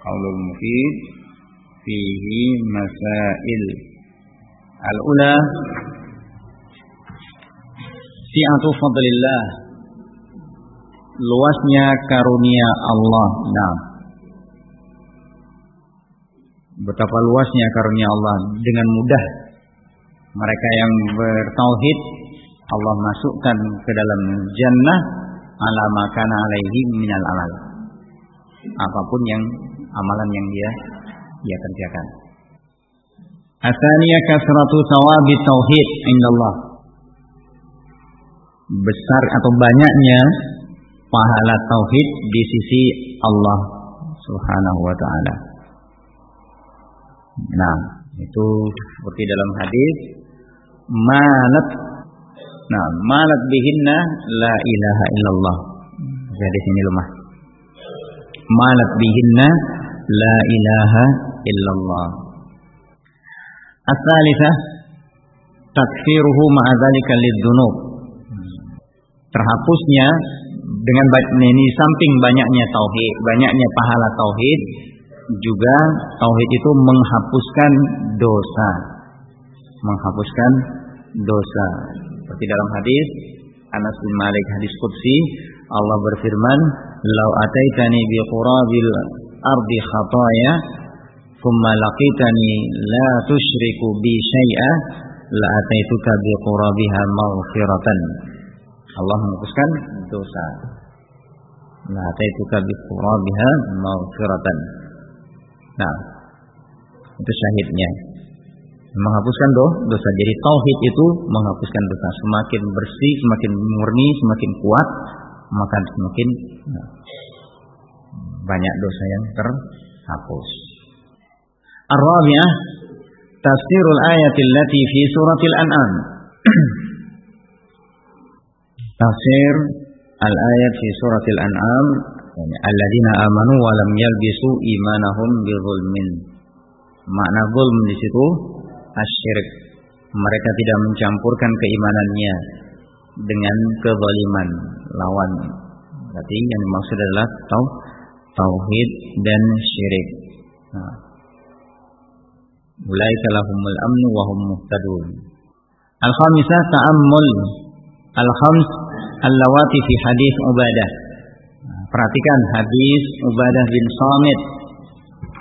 Qaulul mufid fihi masail. Al-ula si'atu fadlillah luasnya karunia Allah. Nah, betapa luasnya karunia Allah dengan mudah mereka yang bertauhid Allah masukkan ke dalam jannah ala makana alaihi minal amal. Apa pun yang amalan yang dia dia kerjakan. Asaniya kasratu sawabi tauhid indallah. Besar atau banyaknya pahala tauhid di sisi Allah Subhanahu wa taala. Nah, itu seperti dalam hadis malat Nah, malat bihinna la ilaha illallah. Jadi sini lemah. Malat bihinna la ilaha illallah. As-salisa takfiruhu ma'a dzalika lidzunub. Terhapusnya dengan ini samping banyaknya tauhid, banyaknya pahala tauhid, juga tauhid itu menghapuskan dosa. Menghapuskan dosa. Seperti dalam hadis Anas bin Malik hadis qudsi Allah berfirman, "Lau ataitani bi qurabil ardi khataya thumma laqitani la tusyriku bi syai'a la ataituka bi qurabiha maghfiratan." Allah menghapuskan dosa. La ataituka bi qurabiha maghfiratan. Nah, itu syahidnya menghapuskan doh, dosa. Jadi tauhid itu menghapuskan dosa. Semakin bersih, semakin murni, semakin kuat, maka semakin nah, banyak dosa yang terhapus. Ar-rabi'ah tafsirul ayatil lati fi suratil an'am. Tafsir al-ayat fi suratil an'am alladzina amanu wa lam yalbisu imanahum bi zulmin. Makna zulm di situ asyirik. Mereka tidak mencampurkan keimanannya dengan kezaliman lawan. Berarti yang dimaksud adalah tau, tauhid dan syirik. Nah. Mulai kalahumul amnu wahum muhtadun. Al-khamisah ta'ammul al-khams al-lawati fi hadis Ubadah. Nah, perhatikan hadis Ubadah bin Samit.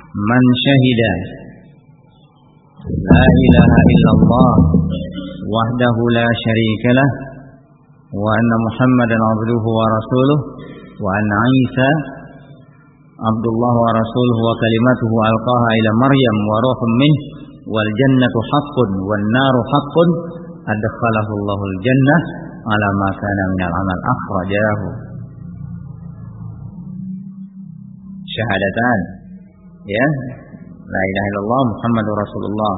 Man syahida la ilaha illallah wahdahu la syarikalah wa anna muhammadan abduhu wa rasuluh wa anna isa عبد الله ورسوله وكلمته ألقاها إلى مريم وروح منه والجنة حق والنار حق أدخله الله الجنة على ما كان من العمل. أخرجاه. شهادتان. يا لا إله إلا الله محمد رسول الله.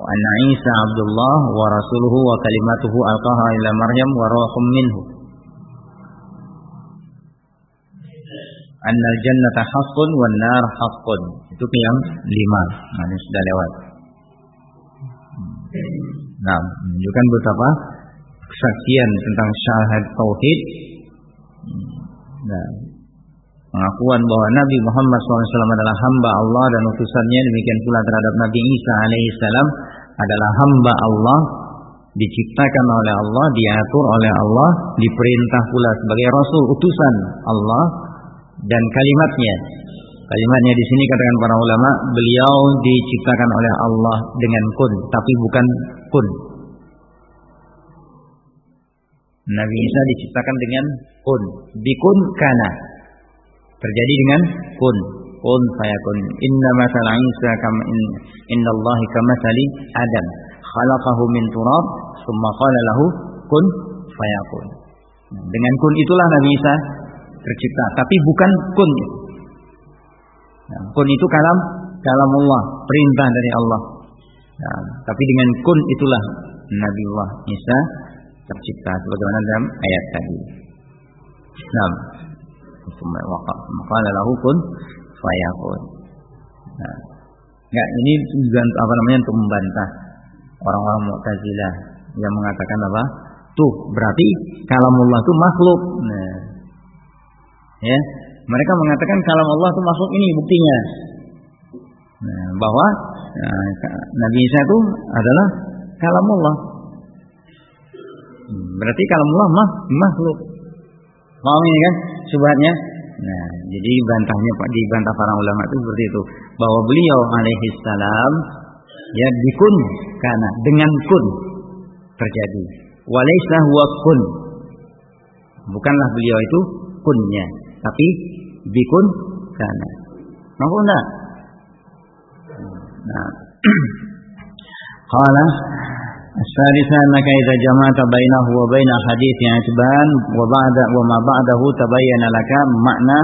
وأن عيسى عبد الله ورسوله وكلمته ألقاها إلى مريم وروح منه. Annal jannata haqqun wan nar haqqun. Itu yang lima. Nah ini sudah lewat. Nah menunjukkan betapa kesaksian tentang syahad tauhid. Nah pengakuan bahwa Nabi Muhammad SAW adalah hamba Allah dan utusannya demikian pula terhadap Nabi Isa alaihissalam adalah hamba Allah diciptakan oleh Allah diatur oleh Allah diperintah pula sebagai rasul utusan Allah dan kalimatnya. Kalimatnya di sini katakan para ulama beliau diciptakan oleh Allah dengan kun tapi bukan kun. Nabi Isa diciptakan dengan kun. Bikun kana. Terjadi dengan kun. Kun fayakun inna masal Isa kama in, inna Allah kama sali Adam. Khalaqahu min turab summa qala lahu kun fayakun. Dengan kun itulah Nabi Isa tercipta tapi bukan kun nah, kun itu kalam kalam Allah perintah dari Allah nah, tapi dengan kun itulah Nabi Allah Isa tercipta sebagaimana dalam ayat tadi nah maka lahu kun fayakun. Nah, ini juga apa namanya untuk membantah orang-orang Mu'tazilah yang mengatakan apa? Tuh, berarti kalamullah itu makhluk. Nah, ya, Mereka mengatakan kalam Allah itu makhluk ini buktinya. Nah, bahwa nah, Nabi Isa itu adalah kalam Allah. Hmm, berarti kalam Allah mah makhluk. Paham ini kan subhatnya? Nah, jadi bantahnya Pak dibantah para ulama itu seperti itu bahwa beliau alaihi salam ya dikun karena dengan kun terjadi. Walaisa huwa kun. Bukanlah beliau itu kunnya, tapi bikun karena. Mampu enggak? Nah. Qala الثالثة أنك إذا جمعت بينه وبين حديث عتبان وبعد وما بعده تبين لك معنى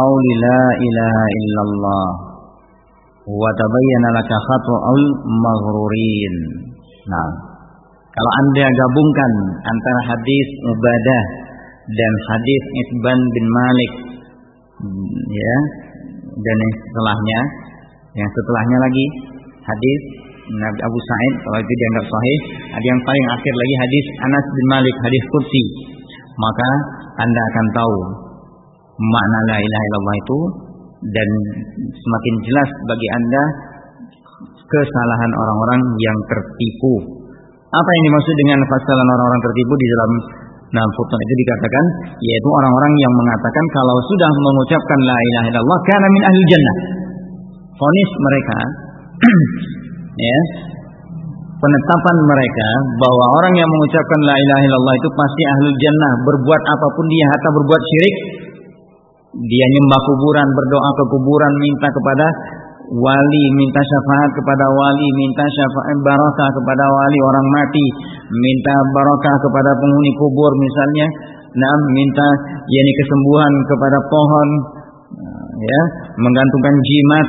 قول لا إله إلا الله وتبين لك خطأ المغرورين Nah, kalau anda gabungkan antara hadis Ubadah dan hadis Itban bin Malik, ya, dan yang setelahnya, yang setelahnya lagi hadis Nabi Abu Sa'id kalau itu dianggap sahih, ada yang paling akhir lagi hadis Anas bin Malik hadis kursi. Maka Anda akan tahu makna la ilaha illallah itu dan semakin jelas bagi Anda kesalahan orang-orang yang tertipu. Apa yang dimaksud dengan kesalahan orang-orang tertipu di dalam dalam foto itu dikatakan yaitu orang-orang yang mengatakan kalau sudah mengucapkan la ilaha illallah karena min ahli jannah. Fonis mereka ya penetapan mereka bahwa orang yang mengucapkan la ilaha illallah itu pasti ahlul jannah berbuat apa pun dia hatta berbuat syirik dia nyembah kuburan berdoa ke kuburan minta kepada wali minta syafaat kepada wali minta syafaat barakah kepada wali orang mati minta barakah kepada penghuni kubur misalnya nah minta yakni kesembuhan kepada pohon ya menggantungkan jimat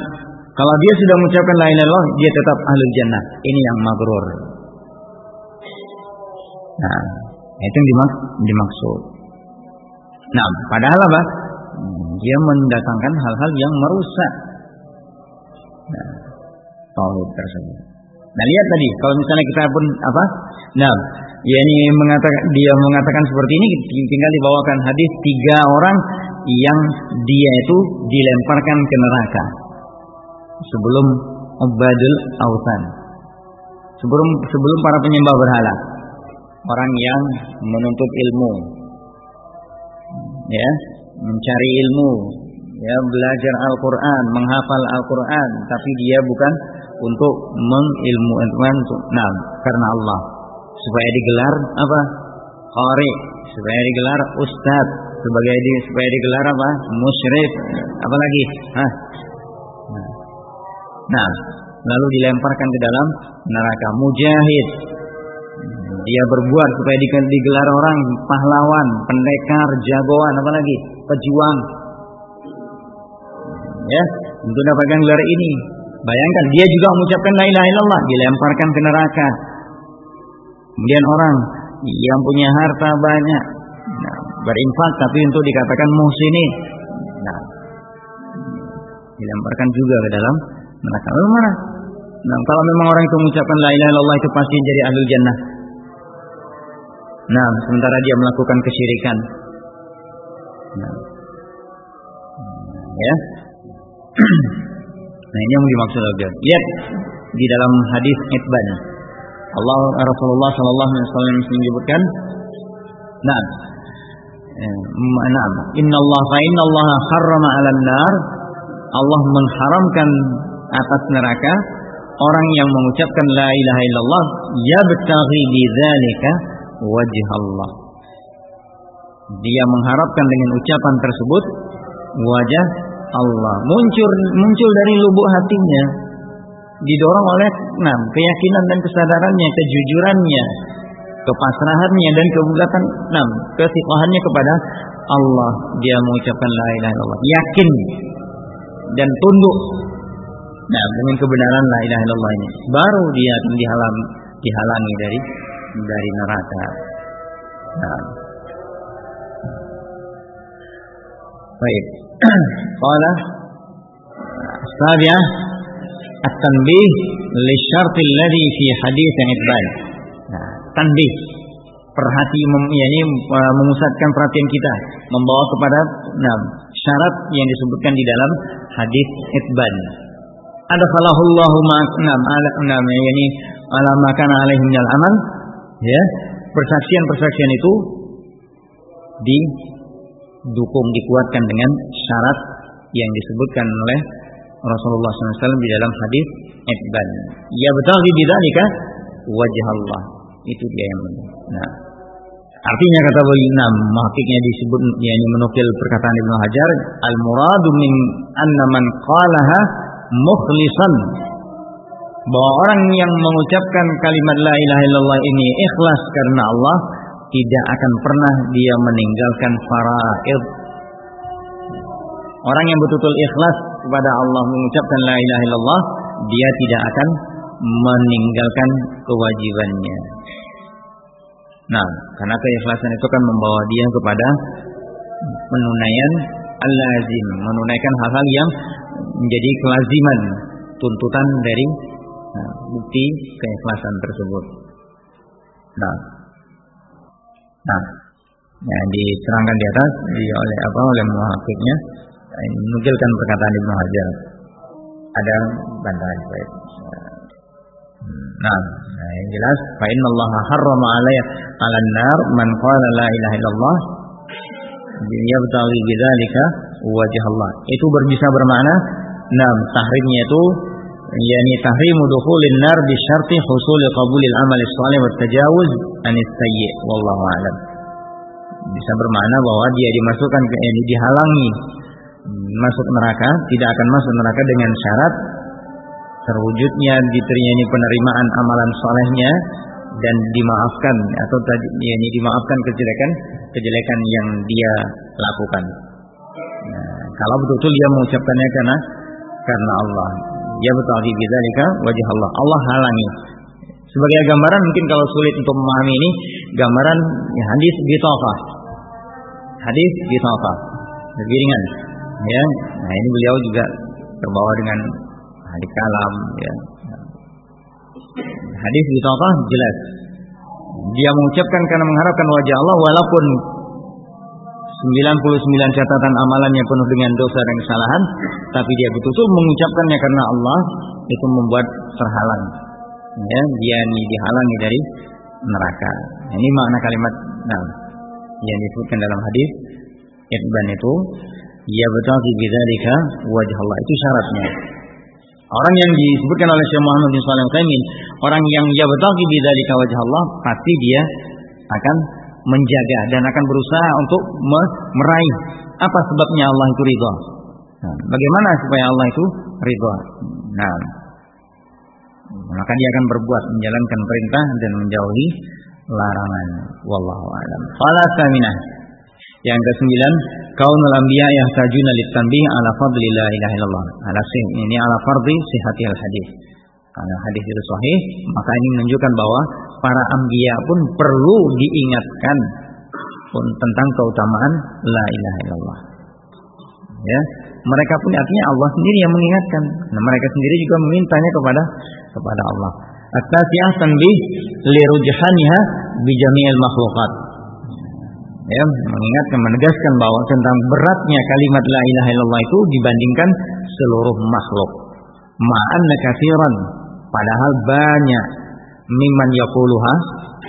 kalau dia sudah mengucapkan la ilaha illallah, dia tetap ahlul jannah. Ini yang magrur. Nah, itu yang dimak dimaksud. Nah, padahal apa? Dia mendatangkan hal-hal yang merusak nah, tauhid tersebut. Nah, lihat tadi, kalau misalnya kita pun apa? Nah, ya ini mengatakan dia mengatakan seperti ini tinggal dibawakan hadis tiga orang yang dia itu dilemparkan ke neraka sebelum ubadul autan. Sebelum sebelum para penyembah berhala. Orang yang menuntut ilmu. Ya, mencari ilmu, ya belajar Al-Qur'an, menghafal Al-Qur'an, tapi dia bukan untuk mengilmu untuk nah, karena Allah. Supaya digelar apa? Qari, supaya digelar ustaz, sebagai di, supaya digelar apa? Musyrik, apalagi? Hah? Nah, lalu dilemparkan ke dalam neraka. Mujahid. Dia berbuat supaya digelar orang pahlawan, pendekar, jagoan, apalagi pejuang. Ya, untuk dapatkan gelar ini. Bayangkan dia juga mengucapkan la ilaha illallah, dilemparkan ke neraka. Kemudian orang yang punya harta banyak, nah, berinfak tapi untuk dikatakan muhsinin. Nah, dilemparkan juga ke dalam neraka. Lalu mana? Nah, kalau memang orang itu mengucapkan la ilaha illallah itu pasti jadi ahli jannah. Nah, sementara dia melakukan kesyirikan. Nah. Ya. nah, ini yang dimaksud Allah. Lihat di dalam hadis Ibn Allah Rasulullah sallallahu alaihi wasallam menyebutkan Nah, eh, Nah, Inna Allah fa inna Allah harrama 'alan nar Allah mengharamkan atas neraka orang yang mengucapkan la ilaha illallah yabtaghi bidzalika wajh Allah. Dia mengharapkan dengan ucapan tersebut wajah Allah. Muncul muncul dari lubuk hatinya didorong oleh enam keyakinan dan kesadarannya, kejujurannya, kepasrahannya dan kebulatan enam kesikohannya kepada Allah. Dia mengucapkan la ilaha illallah, yakin dan tunduk Nah, dengan kebenaran la ilaha illallah ini, baru dia akan dihalang, dihalangi dari dari neraka. Nah. Baik. Sabiah At-tanbih li syart alladhi fi hadits Ibn. Nah, tanbih perhati mem, ini uh, memusatkan perhatian kita membawa kepada nah, syarat yang disebutkan di dalam hadis itban. Ada falahullahu ma'nam ala enam yani ala makana alaihim minal amal ya persaksian-persaksian itu didukung dikuatkan dengan syarat yang disebutkan oleh Rasulullah SAW di dalam hadis Ibn. Ya betul di bidzalika wajah Allah. Itu dia yang benar. Nah, artinya kata beliau hakiknya disebut yakni menukil perkataan Ibnu Hajar al muradu min anna man qalaha mukhlisan bahwa orang yang mengucapkan kalimat la ilaha illallah ini ikhlas karena Allah tidak akan pernah dia meninggalkan faraid Orang yang betul-betul ikhlas kepada Allah mengucapkan la ilaha illallah, dia tidak akan meninggalkan kewajibannya. Nah, karena keikhlasan itu kan membawa dia kepada penunaian al-lazim, menunaikan hal-hal yang menjadi kelaziman, tuntutan dari nah, bukti keikhlasan tersebut. Nah, nah, yang diterangkan di atas di oleh apa oleh muhakiknya ini menukilkan perkataan Ibnu Hajar. Ada bantahan baik. Nah, nah, yang jelas fa inna Allah harrama alayya 'ala nar man qala la ilaha illallah yabtaghi bidzalika wajh Allah. Itu berbisa bermakna nam tahrimnya itu yakni tahrimu dukhulin nar bi syarti husul qabulil amal salih wa tajawuz anis sayyi wallahu a'lam. Bisa bermakna bahwa dia dimasukkan ke ini dihalangi masuk neraka tidak akan masuk neraka dengan syarat terwujudnya diterima ini penerimaan amalan solehnya dan dimaafkan atau tadi ini dimaafkan kejelekan kejelekan yang dia lakukan. Nah, kalau betul-betul dia mengucapkannya karena karena Allah, betul di bidzalika wajah Allah. Allah halangi. Sebagai gambaran mungkin kalau sulit untuk memahami ini, gambaran ya, hadis bitaqah. Hadis bitaqah. Lebih ringan ya nah ini beliau juga terbawa dengan hadis kalam ya hadis di tokoh jelas dia mengucapkan karena mengharapkan wajah Allah walaupun 99 catatan amalannya penuh dengan dosa dan kesalahan tapi dia betul-betul mengucapkannya karena Allah itu membuat terhalang. Ya dia dihalangi dari neraka. Ini makna kalimat nah yang disebutkan dalam hadis Ibn itu Ya betul bidzalika wajah Allah. Itu syaratnya. Orang yang disebutkan oleh Syekh Muhammad bin Shalih Al orang yang ya betul bidzalika wajah Allah, pasti dia akan menjaga dan akan berusaha untuk meraih apa sebabnya Allah itu ridha. Nah, bagaimana supaya Allah itu ridha? Nah, maka dia akan berbuat menjalankan perintah dan menjauhi larangan. Wallahu a'lam. Fala saminah. Yang kesembilan, kaunul anbiya yahtajuna litanbih ala fadli la ilaha illallah. Ala sih ini ala fardhi sihhatil hadis. Karena hadis itu sahih, maka ini menunjukkan bahwa para anbiya pun perlu diingatkan pun tentang keutamaan la ilaha illallah. Ya, mereka pun artinya Allah sendiri yang mengingatkan. Nah, mereka sendiri juga memintanya kepada kepada Allah. At-tasiyah tanbih bi jami'il makhluqat ya mengingatkan menegaskan bahwa tentang beratnya kalimat la ilaha illallah itu dibandingkan seluruh makhluk ma'anna katsiran padahal banyak miman yaquluha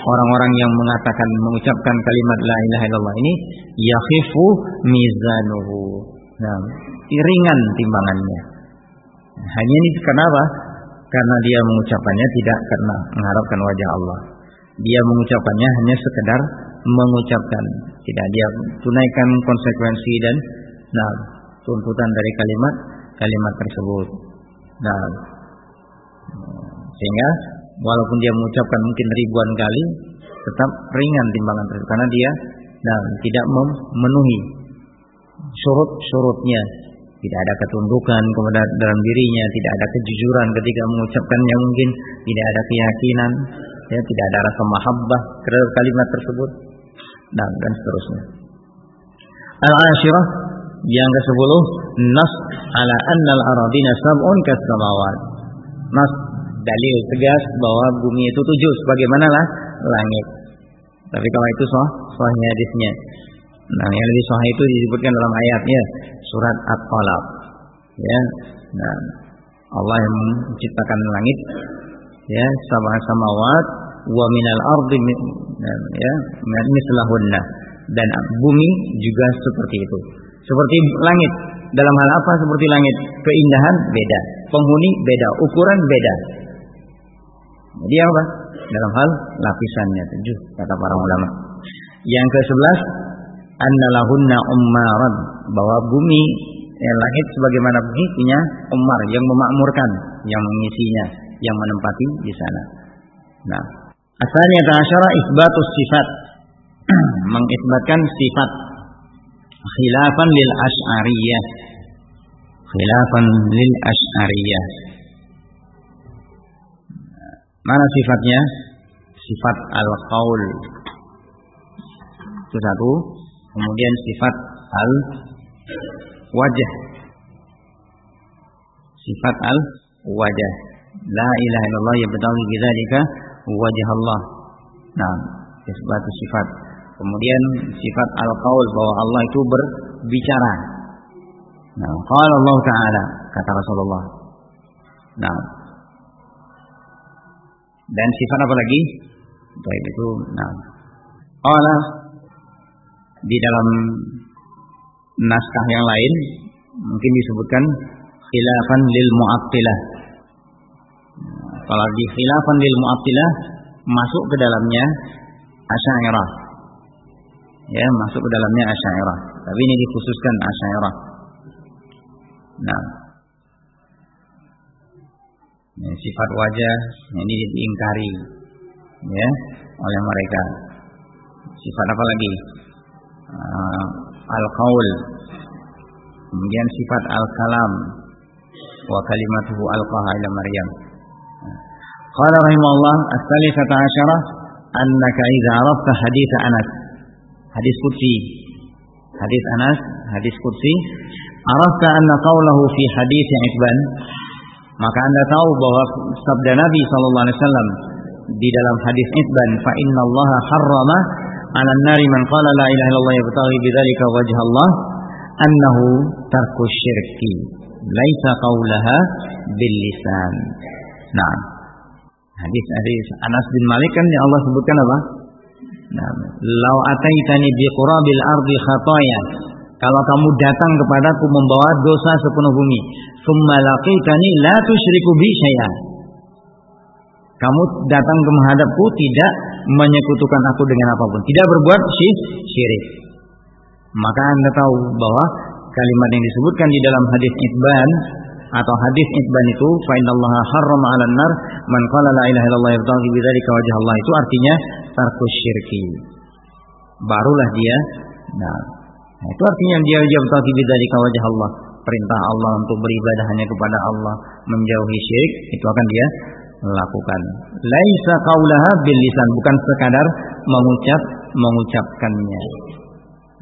orang-orang yang mengatakan mengucapkan kalimat la ilaha illallah ini yakhifu mizanuhu. Nah ringan timbangannya. Hanya ini kenapa karena dia mengucapkannya tidak karena mengharapkan wajah Allah. Dia mengucapkannya hanya sekedar mengucapkan, tidak dia tunaikan konsekuensi dan nah tuntutan dari kalimat kalimat tersebut. Nah, sehingga walaupun dia mengucapkan mungkin ribuan kali, tetap ringan timbangan tersebut karena dia nah tidak memenuhi surut-surutnya tidak ada ketundukan kepada dalam dirinya, tidak ada kejujuran ketika mengucapkannya mungkin, tidak ada keyakinan, ya, tidak ada rasa mahabbah terhadap kalimat tersebut dan dan seterusnya. Al-ashirah yang ke-10 nas ala anna al-aradina sab'un kas-samawat. Nas dalil tegas bahwa bumi itu tujuh sebagaimana lah langit. Tapi kalau itu sah, sahnya hadisnya. Nah, yang lebih sahih itu disebutkan dalam ayatnya. surat At-Talaq. Ya. Nah, Allah yang menciptakan langit ya sama samawat wa minal ardi ya mislahunna dan bumi juga seperti itu. Seperti langit. Dalam hal apa seperti langit? Keindahan beda, penghuni beda, ukuran beda. Jadi apa? Dalam hal lapisannya tujuh kata para ulama. Yang ke sebelas annalahunna ummaran bahwa bumi ya, langit sebagaimana bumi punya umar yang memakmurkan, yang mengisinya, yang menempati di sana. Nah, asalnya ta'asyara isbatus sifat mengisbatkan sifat khilafan lil ash'ariyah. Khilafan lil ash'ariyah. Mana sifatnya? Sifat al-qaul. Itu satu. Kemudian sifat al wajah sifat al wajah la ilaha illallah yabtaghi bidzalika wajah Allah. Nah sifat sifat kemudian sifat al-qaul bahwa Allah itu berbicara. Nah qala Allah taala kata Rasulullah. Nah. Dan sifat apa lagi? Baik itu nah. Qala di dalam naskah yang lain mungkin disebutkan khilafan lil mu'attilah. Kalau di khilafan lil mu'attilah masuk ke dalamnya Asy'ariyah. Ya, masuk ke dalamnya Asy'ariyah. Tapi ini dikhususkan Asy'ariyah. Nah, ini sifat wajah ini diingkari ya oleh mereka. Sifat apa lagi? uh, al-qaul kemudian sifat al-kalam wa kalimatuhu alqaha ila Maryam qala rahimahullah as-salisata asyara annaka idza arafta hadits Anas hadis qudsi hadis Anas hadis qudsi arafta anna qawlahu fi hadis Ibn maka Anda tahu bahwa sabda Nabi sallallahu alaihi wasallam di dalam hadis Ibn fa inna Allah harrama 'ala nari man qala la ilaha illallah yabtaghi bidzalika wajha Allah annahu tarku syirki laisa qaulaha bil lisan. Nah, hadis hadis Anas bin Malik kan yang Allah sebutkan apa? Nah, lau ataitani bi qurabil ardi khataya. Kalau kamu datang kepadaku membawa dosa sepenuh bumi, summa laqitani la tusyriku bi syai'an. Kamu datang ke menghadapku tidak menyekutukan aku dengan apa pun, tidak berbuat syirik. Maka Anda tahu bahwa kalimat yang disebutkan di dalam hadis Ibban atau hadis Ibban itu fa innallaha harrama 'alan nar man qala la ilaha illallah yabtaghi bidzalika wajh Allah itu artinya tarkus syirki. Barulah dia nah, nah itu artinya dia yabtaghi bidzalika wajh Allah. Perintah Allah untuk beribadah hanya kepada Allah, menjauhi syirik itu akan dia lakukan. Laisa qaulaha bil lisan, bukan sekadar mengucap mengucapkannya.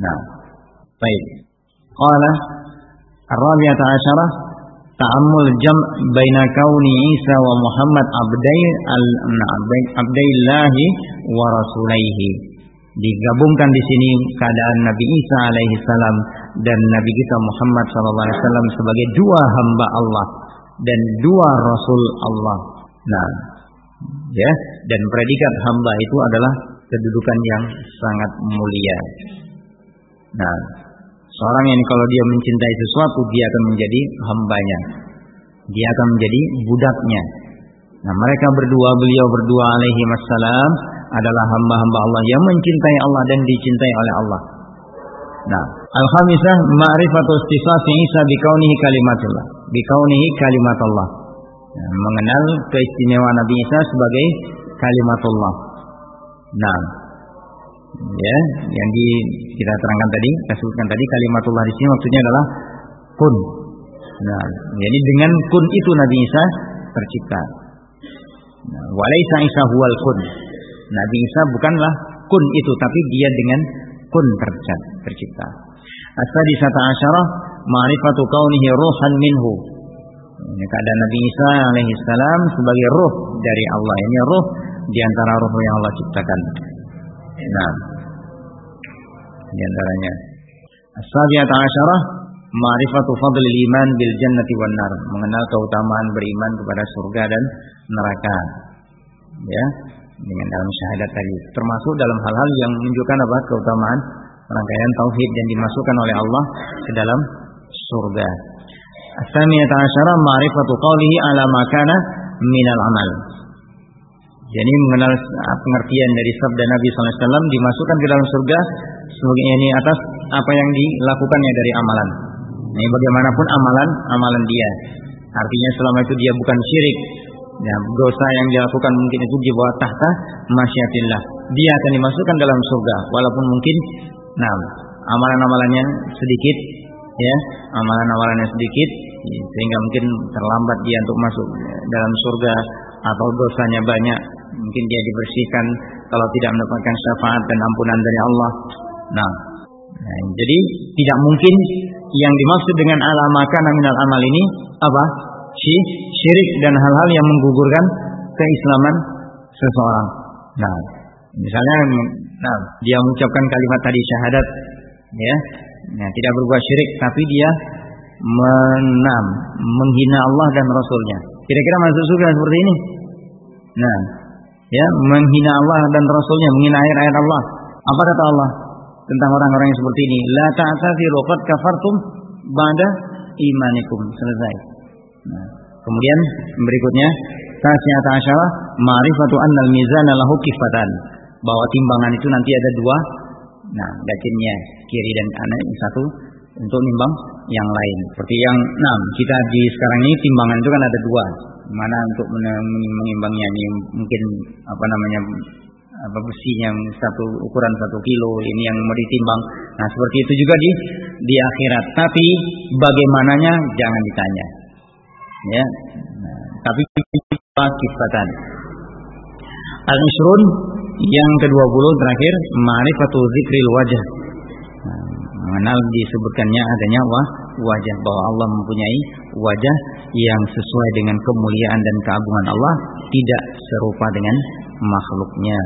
Nah, baik. Qala Ar-Rabi'ata Ta'ammul jam' baina kauni Isa wa Muhammad abdai al abdaillahi wa rasulaihi. Digabungkan di sini keadaan Nabi Isa alaihi salam dan Nabi kita Muhammad sallallahu alaihi wasallam sebagai dua hamba Allah dan dua rasul Allah. Nah, ya, dan predikat hamba itu adalah kedudukan yang sangat mulia. Nah, seorang yang kalau dia mencintai sesuatu, dia akan menjadi hambanya. Dia akan menjadi budaknya. Nah, mereka berdua, beliau berdua alaihi wassalam adalah hamba-hamba Allah yang mencintai Allah dan dicintai oleh Allah. Nah, al-khamisah ma'rifatu istifati Isa bikaunihi kalimatullah. Bikaunihi kalimatullah. Nah, mengenal keistimewaan Nabi Isa sebagai kalimatullah. Nah, ya, yang di kita terangkan tadi, kita sebutkan tadi kalimatullah di sini maksudnya adalah kun. Nah, jadi dengan kun itu Nabi Isa tercipta. Nah, walaisa Isa huwal kun. Nabi Isa bukanlah kun itu, tapi dia dengan kun tercipta. As-sadisata asyarah ma'rifatu kaunihi ruhan minhu ini keadaan Nabi Isa alaihissalam sebagai ruh dari Allah. Ini ruh di antara ruh yang Allah ciptakan. Nah, di antaranya. As-sabiyata asyarah ma'rifatu fadlil iman bil jannati wan mengenal keutamaan beriman kepada surga dan neraka. Ya, dengan dalam syahadat tadi, termasuk dalam hal-hal yang menunjukkan apa? keutamaan rangkaian tauhid yang dimasukkan oleh Allah ke dalam surga. As-samiyata asyara ma'rifatu qawlihi ala makana minal amal. Jadi mengenal pengertian dari sabda Nabi SAW dimasukkan ke dalam surga sebagai ini atas apa yang dilakukannya dari amalan. Ini bagaimanapun amalan amalan dia. Artinya selama itu dia bukan syirik. Ya, dosa yang dilakukan mungkin itu di bawah tahta masyiatillah. Dia akan dimasukkan dalam surga walaupun mungkin nah amalan-amalannya sedikit ya, amalan-amalannya sedikit sehingga mungkin terlambat dia untuk masuk dalam surga atau dosanya banyak mungkin dia dibersihkan kalau tidak mendapatkan syafaat dan ampunan dari Allah. Nah, nah jadi tidak mungkin yang dimaksud dengan alamaka minal amal ini apa? Syirik dan hal-hal yang menggugurkan keislaman seseorang. Nah, misalnya nah, dia mengucapkan kalimat tadi syahadat ya. Nah, tidak berbuat syirik tapi dia menam menghina Allah dan Rasulnya. Kira-kira masuk surga seperti ini? Nah, ya menghina Allah dan Rasulnya, menghina ayat-ayat Allah. Apa kata Allah tentang orang-orang yang seperti ini? La ta'taziru qad kafartum ba'da imanikum. Selesai. Nah, kemudian berikutnya Tasiyata asyara ma'rifatu annal mizan lahu kifatan. Bahwa timbangan itu nanti ada dua. Nah, gacinnya kiri dan kanan satu untuk nimbang yang lain. Seperti yang enam, kita di sekarang ini timbangan itu kan ada dua. Mana untuk menimbangnya ini mungkin apa namanya apa besinya satu ukuran satu kilo ini yang mau ditimbang. Nah seperti itu juga di di akhirat. Tapi bagaimananya jangan ditanya. Ya. Nah, tapi kifatan. Al-Isrun yang ke-20 terakhir ma'rifatu zikril wajah mengenal disebutkannya adanya wah, wajah bahwa Allah mempunyai wajah yang sesuai dengan kemuliaan dan keagungan Allah tidak serupa dengan makhluknya.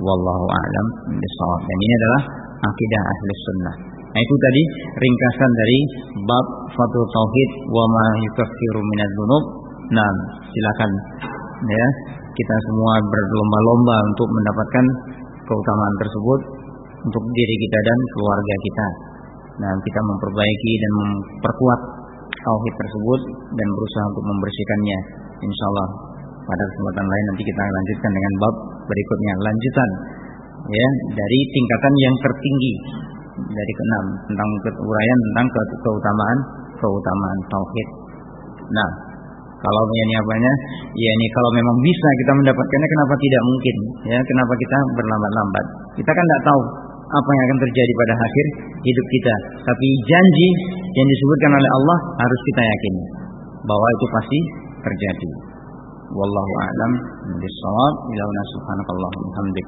Wallahu a'lam dan ini adalah akidah ahli sunnah. Nah itu tadi ringkasan dari bab fatu tauhid wa ma yukaffiru minadz dzunub nah silakan ya kita semua berlomba-lomba untuk mendapatkan keutamaan tersebut untuk diri kita dan keluarga kita. Nah, kita memperbaiki dan memperkuat tauhid tersebut dan berusaha untuk membersihkannya. Insya Allah pada kesempatan lain nanti kita lanjutkan dengan bab berikutnya lanjutan ya dari tingkatan yang tertinggi dari keenam tentang uraian tentang ke keutamaan keutamaan tauhid. Nah, kalau ini apanya? Ya ini kalau memang bisa kita mendapatkannya kenapa tidak mungkin? Ya, kenapa kita berlambat-lambat? Kita kan tidak tahu apa yang akan terjadi pada akhir hidup kita. Tapi janji yang disebutkan oleh Allah harus kita yakini bahwa itu pasti terjadi. Wallahu a'lam bishawab. Subhanakallahumma